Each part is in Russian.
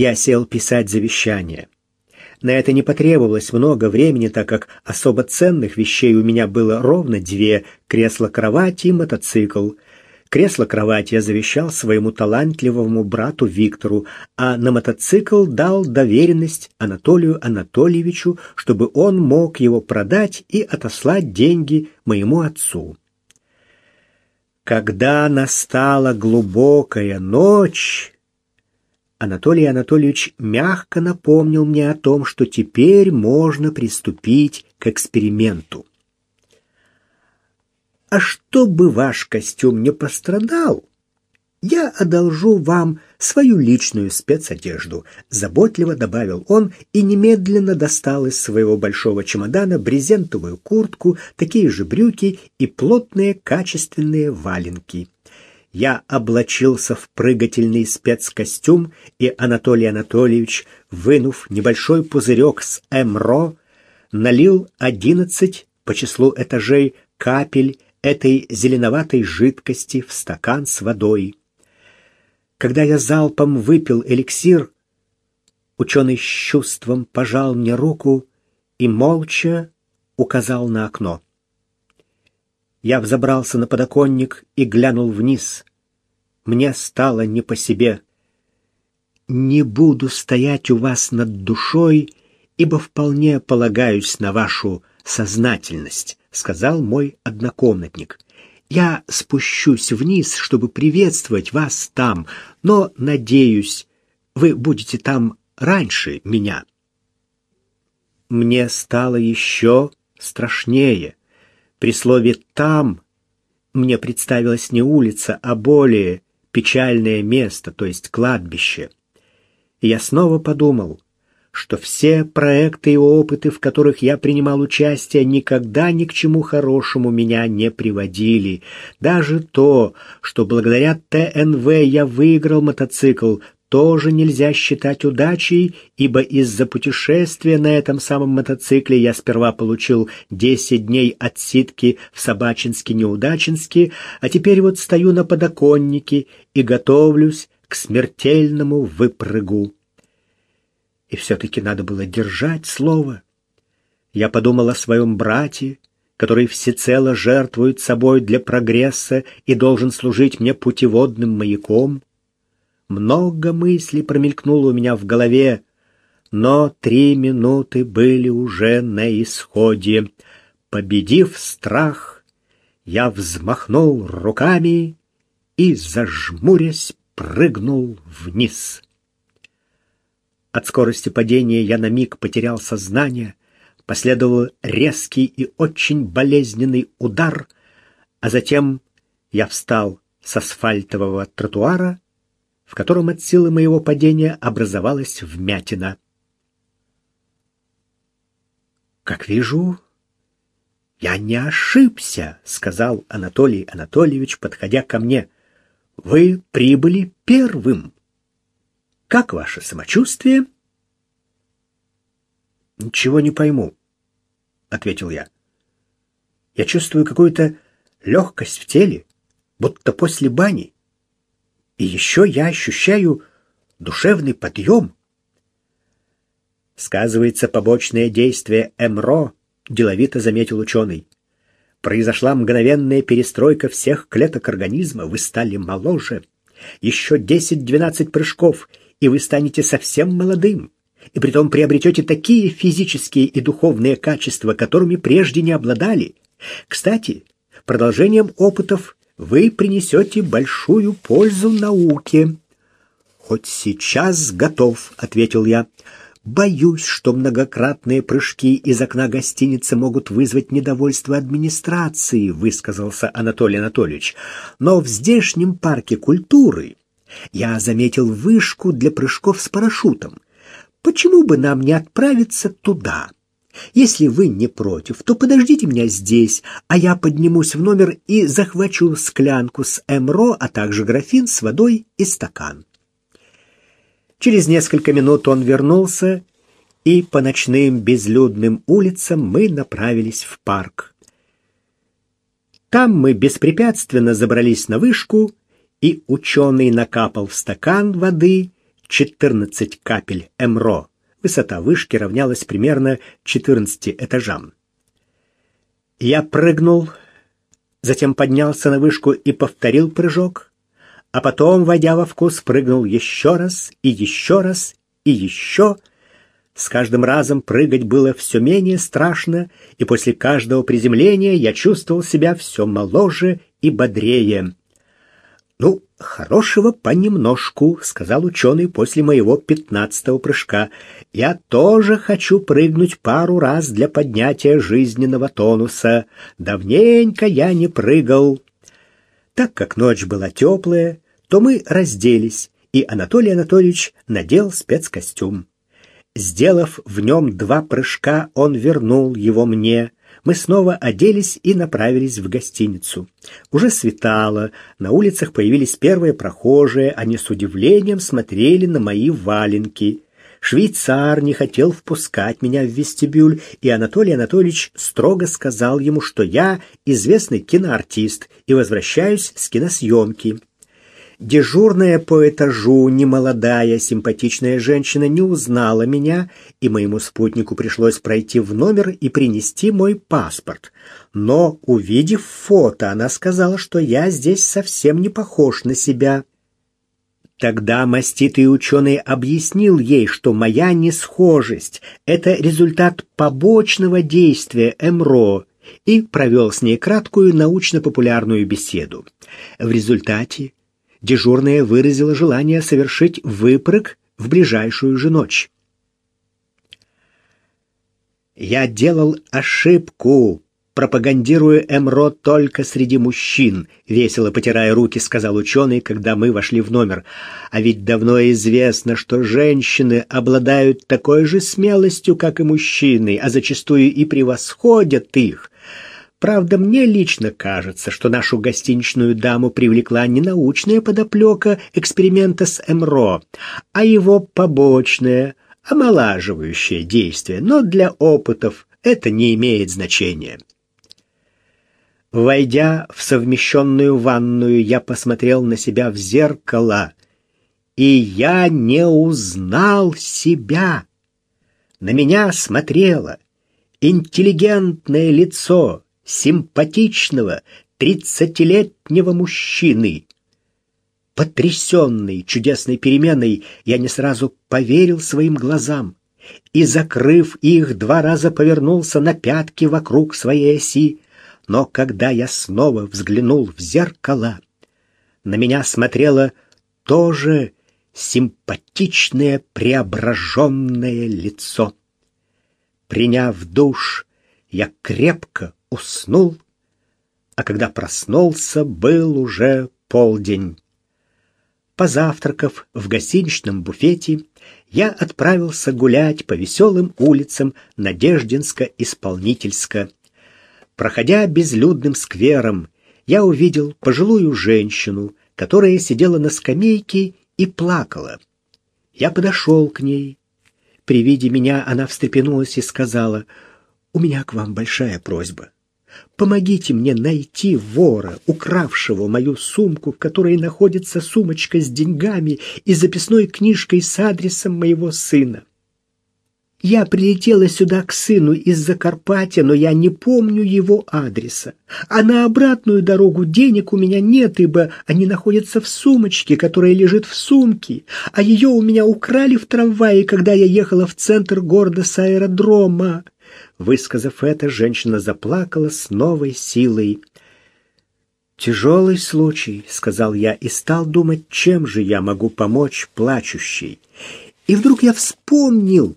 Я сел писать завещание. На это не потребовалось много времени, так как особо ценных вещей у меня было ровно две – кресло-кровать и мотоцикл. Кресло-кровать я завещал своему талантливому брату Виктору, а на мотоцикл дал доверенность Анатолию Анатольевичу, чтобы он мог его продать и отослать деньги моему отцу. Когда настала глубокая ночь, Анатолий Анатольевич мягко напомнил мне о том, что теперь можно приступить к эксперименту. А чтобы ваш костюм не пострадал, я одолжу вам свою личную спецодежду, заботливо добавил он и немедленно достал из своего большого чемодана брезентовую куртку, такие же брюки и плотные качественные валенки я облачился в прыгательный спецкостюм, и Анатолий Анатольевич, вынув небольшой пузырек с МРО, налил одиннадцать по числу этажей капель этой зеленоватой жидкости в стакан с водой. Когда я залпом выпил эликсир, ученый с чувством пожал мне руку и молча указал на окно. Я взобрался на подоконник и глянул вниз. Мне стало не по себе. «Не буду стоять у вас над душой, ибо вполне полагаюсь на вашу сознательность», — сказал мой однокомнатник. «Я спущусь вниз, чтобы приветствовать вас там, но, надеюсь, вы будете там раньше меня». Мне стало еще страшнее. При слове «там» мне представилась не улица, а более печальное место, то есть кладбище. И я снова подумал, что все проекты и опыты, в которых я принимал участие, никогда ни к чему хорошему меня не приводили. Даже то, что благодаря ТНВ я выиграл мотоцикл, тоже нельзя считать удачей, ибо из-за путешествия на этом самом мотоцикле я сперва получил 10 дней отсидки в Собачинске-Неудачинске, а теперь вот стою на подоконнике и готовлюсь к смертельному выпрыгу. И все-таки надо было держать слово. Я подумал о своем брате, который всецело жертвует собой для прогресса и должен служить мне путеводным маяком. Много мыслей промелькнуло у меня в голове, но три минуты были уже на исходе. Победив страх, я взмахнул руками и, зажмурясь, прыгнул вниз. От скорости падения я на миг потерял сознание, последовал резкий и очень болезненный удар, а затем я встал с асфальтового тротуара в котором от силы моего падения образовалась вмятина. «Как вижу, я не ошибся», — сказал Анатолий Анатольевич, подходя ко мне. «Вы прибыли первым. Как ваше самочувствие?» «Ничего не пойму», — ответил я. «Я чувствую какую-то легкость в теле, будто после бани. И еще я ощущаю душевный подъем. Сказывается побочное действие МРО, деловито заметил ученый. Произошла мгновенная перестройка всех клеток организма, вы стали моложе. Еще 10-12 прыжков, и вы станете совсем молодым. И притом приобретете такие физические и духовные качества, которыми прежде не обладали. Кстати, продолжением опытов вы принесете большую пользу науке. Хоть сейчас готов, ответил я. Боюсь, что многократные прыжки из окна гостиницы могут вызвать недовольство администрации, высказался Анатолий Анатольевич. Но в здешнем парке культуры я заметил вышку для прыжков с парашютом. Почему бы нам не отправиться туда? Если вы не против, то подождите меня здесь, а я поднимусь в номер и захвачу склянку с эмро, а также графин с водой и стакан. Через несколько минут он вернулся, и по ночным безлюдным улицам мы направились в парк. Там мы беспрепятственно забрались на вышку, и ученый накапал в стакан воды 14 капель МРО. Высота вышки равнялась примерно 14 этажам. Я прыгнул, затем поднялся на вышку и повторил прыжок, а потом, войдя во вкус, прыгнул еще раз и еще раз и еще. С каждым разом прыгать было все менее страшно, и после каждого приземления я чувствовал себя все моложе и бодрее. «Ну, хорошего понемножку», — сказал ученый после моего пятнадцатого прыжка. «Я тоже хочу прыгнуть пару раз для поднятия жизненного тонуса. Давненько я не прыгал». Так как ночь была теплая, то мы разделись, и Анатолий Анатольевич надел спецкостюм. Сделав в нем два прыжка, он вернул его мне — мы снова оделись и направились в гостиницу. Уже светало, на улицах появились первые прохожие, они с удивлением смотрели на мои валенки. Швейцар не хотел впускать меня в вестибюль, и Анатолий Анатольевич строго сказал ему, что я известный киноартист и возвращаюсь с киносъемки. Дежурная по этажу, немолодая, симпатичная женщина не узнала меня, и моему спутнику пришлось пройти в номер и принести мой паспорт. Но, увидев фото, она сказала, что я здесь совсем не похож на себя. Тогда маститый ученый объяснил ей, что моя несхожесть — это результат побочного действия МРО, и провел с ней краткую научно-популярную беседу. В результате дежурная выразила желание совершить выпрыг в ближайшую же ночь. «Я делал ошибку», пропагандируя МРО только среди мужчин», — весело потирая руки, сказал ученый, когда мы вошли в номер. «А ведь давно известно, что женщины обладают такой же смелостью, как и мужчины, а зачастую и превосходят их. Правда, мне лично кажется, что нашу гостиничную даму привлекла не научная подоплека эксперимента с МРО, а его побочное, омолаживающее действие, но для опытов это не имеет значения. Войдя в совмещенную ванную, я посмотрел на себя в зеркало, и я не узнал себя. На меня смотрело интеллигентное лицо, симпатичного тридцатилетнего мужчины. Потрясенный чудесной переменой, я не сразу поверил своим глазам и, закрыв их, два раза повернулся на пятки вокруг своей оси. Но когда я снова взглянул в зеркало, на меня смотрело тоже симпатичное преображенное лицо. Приняв душ, я крепко уснул, а когда проснулся, был уже полдень. Позавтракав в гостиничном буфете, я отправился гулять по веселым улицам Надеждинска-Исполнительска. Проходя безлюдным сквером, я увидел пожилую женщину, которая сидела на скамейке и плакала. Я подошел к ней. При виде меня она встрепенулась и сказала, «У меня к вам большая просьба. Помогите мне найти вора, укравшего мою сумку, в которой находится сумочка с деньгами и записной книжкой с адресом моего сына. Я прилетела сюда к сыну из Закарпатья, но я не помню его адреса. А на обратную дорогу денег у меня нет, ибо они находятся в сумочке, которая лежит в сумке, а ее у меня украли в трамвае, когда я ехала в центр города с аэродрома. Высказав это, женщина заплакала с новой силой. «Тяжелый случай», — сказал я, и стал думать, чем же я могу помочь плачущей. И вдруг я вспомнил,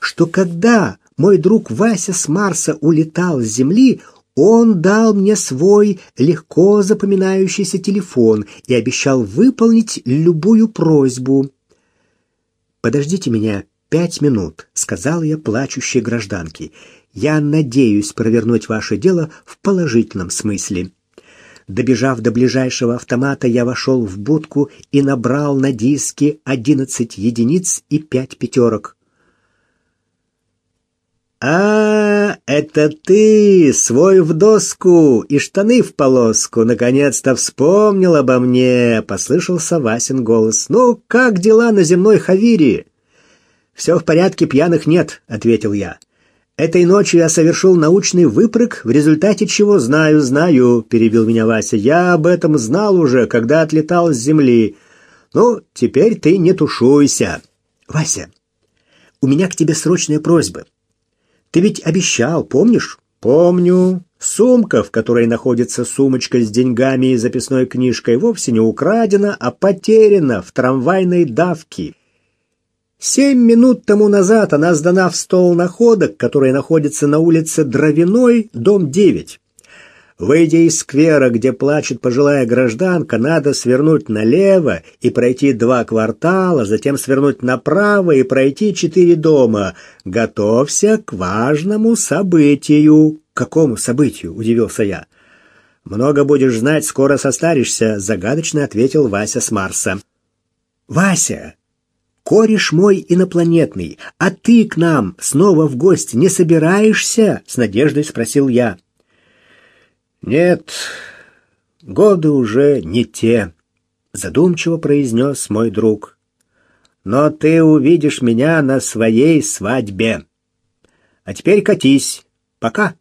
что когда мой друг Вася с Марса улетал с Земли, он дал мне свой легко запоминающийся телефон и обещал выполнить любую просьбу. «Подождите меня пять минут», — сказал я плачущей гражданке. «Я надеюсь провернуть ваше дело в положительном смысле». Добежав до ближайшего автомата, я вошел в будку и набрал на диске одиннадцать единиц и пять пятерок. а «А, это ты, свой в доску и штаны в полоску, наконец-то вспомнил обо мне!» — послышался Васин голос. «Ну, как дела на земной Хавире?» «Все в порядке, пьяных нет», — ответил я. «Этой ночью я совершил научный выпрыг, в результате чего знаю, знаю», — перебил меня Вася. «Я об этом знал уже, когда отлетал с земли. Ну, теперь ты не тушуйся». «Вася, у меня к тебе срочная просьба. Ты ведь обещал, помнишь? Помню. Сумка, в которой находится сумочка с деньгами и записной книжкой, вовсе не украдена, а потеряна в трамвайной давке. Семь минут тому назад она сдана в стол находок, который находится на улице Дровяной, дом 9. Выйдя из сквера, где плачет пожилая гражданка, надо свернуть налево и пройти два квартала, затем свернуть направо и пройти четыре дома. Готовься к важному событию. какому событию? удивился я. Много будешь знать, скоро состаришься, загадочно ответил Вася с Марса. Вася, кореш мой инопланетный, а ты к нам снова в гости не собираешься? с надеждой спросил я. Нет, годы уже не те, задумчиво произнес мой друг. Но ты увидишь меня на своей свадьбе. А теперь катись. Пока.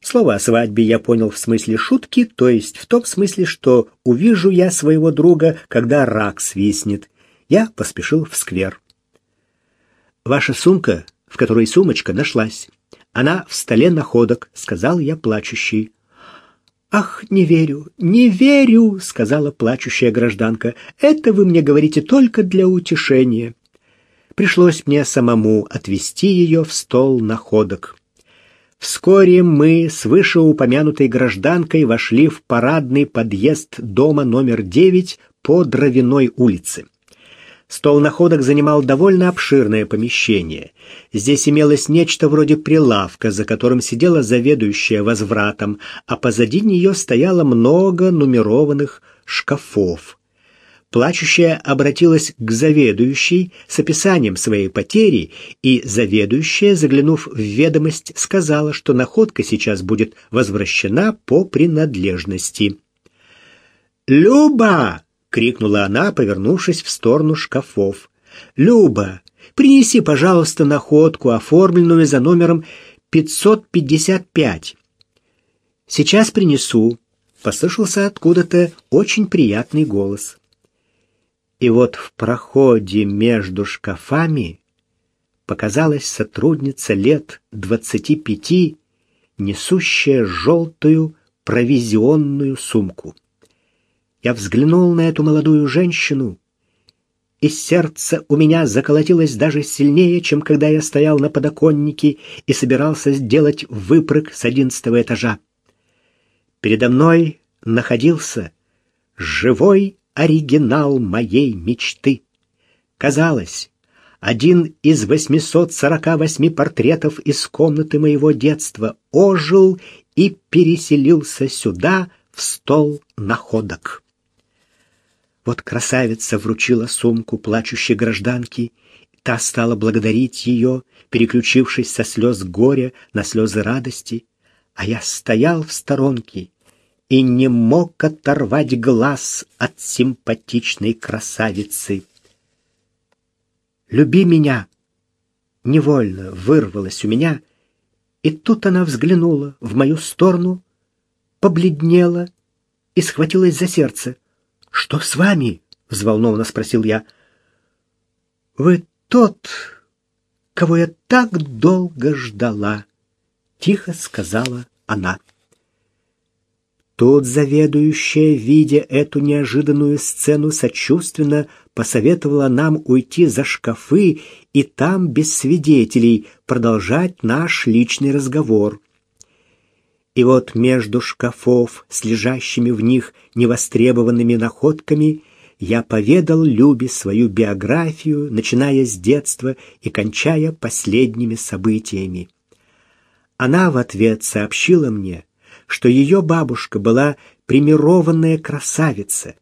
Слово о свадьбе я понял в смысле шутки, то есть в том смысле, что увижу я своего друга, когда рак свистнет. Я поспешил в сквер. Ваша сумка, в которой сумочка, нашлась. Она в столе находок, сказал я плачущий. Ах, не верю, не верю, сказала плачущая гражданка. Это вы мне говорите только для утешения. Пришлось мне самому отвести ее в стол находок. Вскоре мы с вышеупомянутой гражданкой вошли в парадный подъезд дома номер 9 по Дровяной улице. Стол находок занимал довольно обширное помещение. Здесь имелось нечто вроде прилавка, за которым сидела заведующая возвратом, а позади нее стояло много нумерованных шкафов. Плачущая обратилась к заведующей с описанием своей потери, и заведующая, заглянув в ведомость, сказала, что находка сейчас будет возвращена по принадлежности. «Люба!» — крикнула она, повернувшись в сторону шкафов. «Люба, принеси, пожалуйста, находку, оформленную за номером 555». «Сейчас принесу», — послышался откуда-то очень приятный голос. И вот в проходе между шкафами показалась сотрудница лет двадцати пяти, несущая желтую провизионную сумку. Я взглянул на эту молодую женщину, и сердце у меня заколотилось даже сильнее, чем когда я стоял на подоконнике и собирался сделать выпрыг с одиннадцатого этажа. Передо мной находился живой оригинал моей мечты. Казалось, один из 848 портретов из комнаты моего детства ожил и переселился сюда, в стол находок. Вот красавица вручила сумку плачущей гражданке, та стала благодарить ее, переключившись со слез горя на слезы радости, а я стоял в сторонке и не мог оторвать глаз от симпатичной красавицы. «Люби меня!» Невольно вырвалось у меня, и тут она взглянула в мою сторону, побледнела и схватилась за сердце. Что с вами? взволнованно спросил я. Вы тот, кого я так долго ждала, тихо сказала она. Тут заведующая, видя эту неожиданную сцену, сочувственно посоветовала нам уйти за шкафы и там без свидетелей продолжать наш личный разговор. И вот между шкафов с лежащими в них невостребованными находками я поведал Любе свою биографию, начиная с детства и кончая последними событиями. Она в ответ сообщила мне, что ее бабушка была примированная красавица,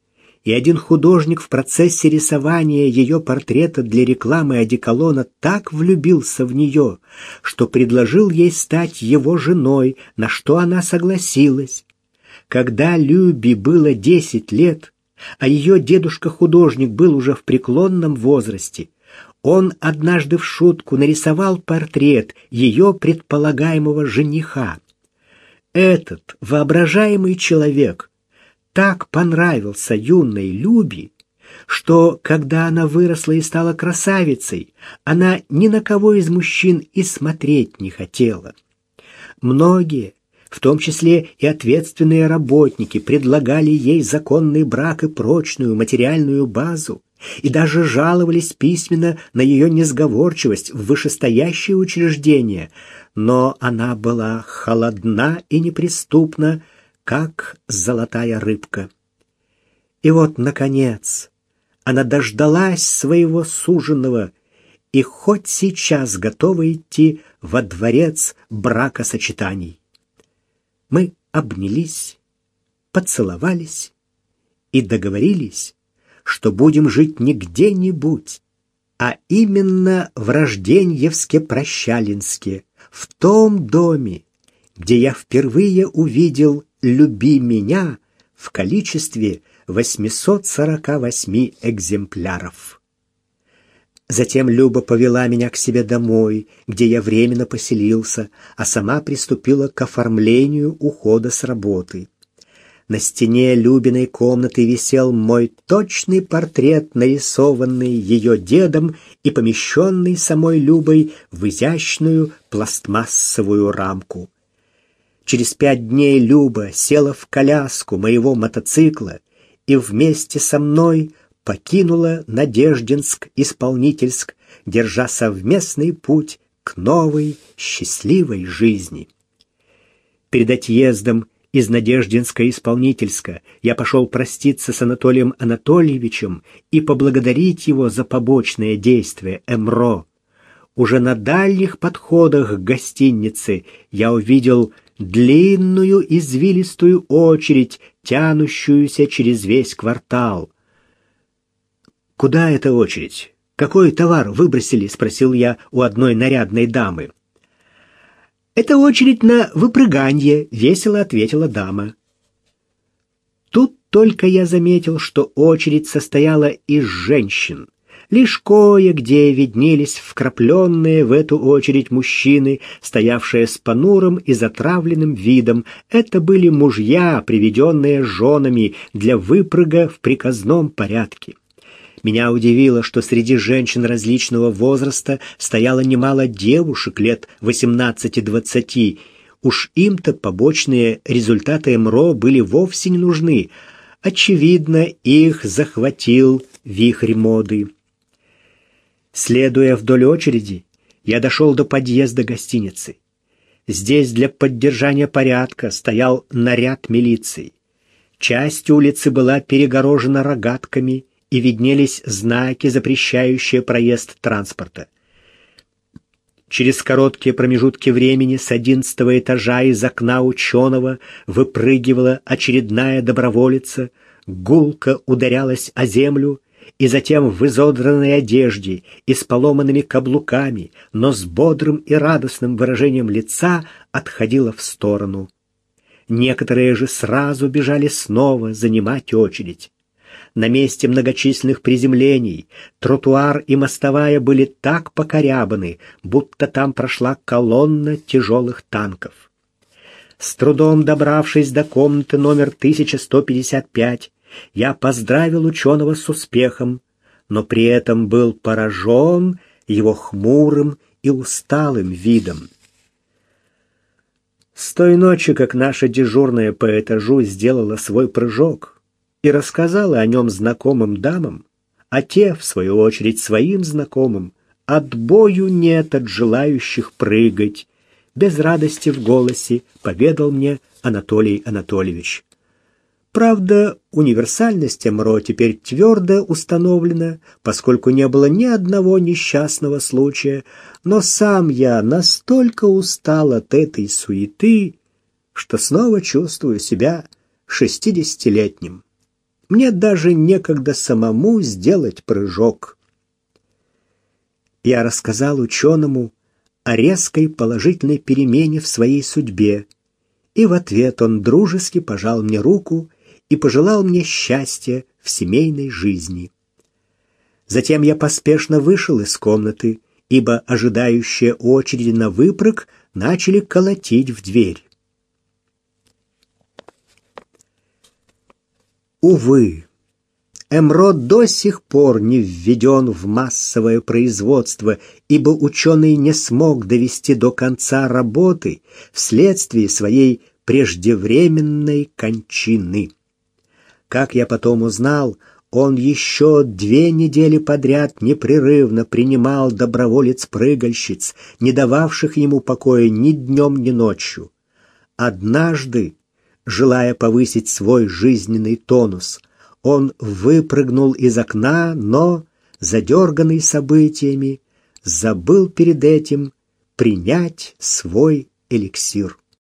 и один художник в процессе рисования ее портрета для рекламы одеколона так влюбился в нее, что предложил ей стать его женой, на что она согласилась. Когда Любе было десять лет, а ее дедушка-художник был уже в преклонном возрасте, он однажды в шутку нарисовал портрет ее предполагаемого жениха. Этот воображаемый человек так понравился юной Любе, что, когда она выросла и стала красавицей, она ни на кого из мужчин и смотреть не хотела. Многие, в том числе и ответственные работники, предлагали ей законный брак и прочную материальную базу, и даже жаловались письменно на ее несговорчивость в вышестоящие учреждения, но она была холодна и неприступна, как золотая рыбка. И вот, наконец, она дождалась своего суженого и хоть сейчас готова идти во дворец бракосочетаний. Мы обнялись, поцеловались и договорились, что будем жить не где-нибудь, а именно в Рожденьевске-Прощалинске, в том доме, где я впервые увидел «Люби меня» в количестве 848 экземпляров. Затем Люба повела меня к себе домой, где я временно поселился, а сама приступила к оформлению ухода с работы. На стене Любиной комнаты висел мой точный портрет, нарисованный ее дедом и помещенный самой Любой в изящную пластмассовую рамку. Через пять дней Люба села в коляску моего мотоцикла и вместе со мной покинула Надеждинск-Исполнительск, держа совместный путь к новой счастливой жизни. Перед отъездом из Надеждинска-Исполнительска я пошел проститься с Анатолием Анатольевичем и поблагодарить его за побочное действие МРО. Уже на дальних подходах к гостинице я увидел длинную извилистую очередь, тянущуюся через весь квартал. «Куда эта очередь? Какой товар выбросили?» — спросил я у одной нарядной дамы. «Это очередь на выпрыганье», — весело ответила дама. Тут только я заметил, что очередь состояла из женщин. Лишь кое-где виднелись вкрапленные в эту очередь мужчины, стоявшие с понурым и затравленным видом. Это были мужья, приведенные женами для выпрыга в приказном порядке. Меня удивило, что среди женщин различного возраста стояло немало девушек лет 18-20. Уж им-то побочные результаты МРО были вовсе не нужны. Очевидно, их захватил вихрь моды. Следуя вдоль очереди, я дошел до подъезда гостиницы. Здесь для поддержания порядка стоял наряд милиции. Часть улицы была перегорожена рогатками и виднелись знаки, запрещающие проезд транспорта. Через короткие промежутки времени с одиннадцатого этажа из окна ученого выпрыгивала очередная доброволица, гулко ударялась о землю и затем в изодранной одежде и с поломанными каблуками, но с бодрым и радостным выражением лица отходила в сторону. Некоторые же сразу бежали снова занимать очередь. На месте многочисленных приземлений тротуар и мостовая были так покорябаны, будто там прошла колонна тяжелых танков. С трудом добравшись до комнаты номер 1155, я поздравил ученого с успехом, но при этом был поражен его хмурым и усталым видом. С той ночи, как наша дежурная по этажу сделала свой прыжок, и рассказала о нем знакомым дамам, а те, в свою очередь, своим знакомым, отбою нет от желающих прыгать, без радости в голосе поведал мне Анатолий Анатольевич. Правда, универсальность МРО теперь твердо установлена, поскольку не было ни одного несчастного случая, но сам я настолько устал от этой суеты, что снова чувствую себя шестидесятилетним. Мне даже некогда самому сделать прыжок. Я рассказал ученому о резкой положительной перемене в своей судьбе, и в ответ он дружески пожал мне руку и пожелал мне счастья в семейной жизни. Затем я поспешно вышел из комнаты, ибо ожидающие очереди на выпрыг начали колотить в дверь. Увы, МРО до сих пор не введен в массовое производство, ибо ученый не смог довести до конца работы вследствие своей преждевременной кончины. Как я потом узнал, он еще две недели подряд непрерывно принимал доброволец-прыгальщиц, не дававших ему покоя ни днем, ни ночью. Однажды желая повысить свой жизненный тонус. Он выпрыгнул из окна, но, задерганный событиями, забыл перед этим принять свой эликсир.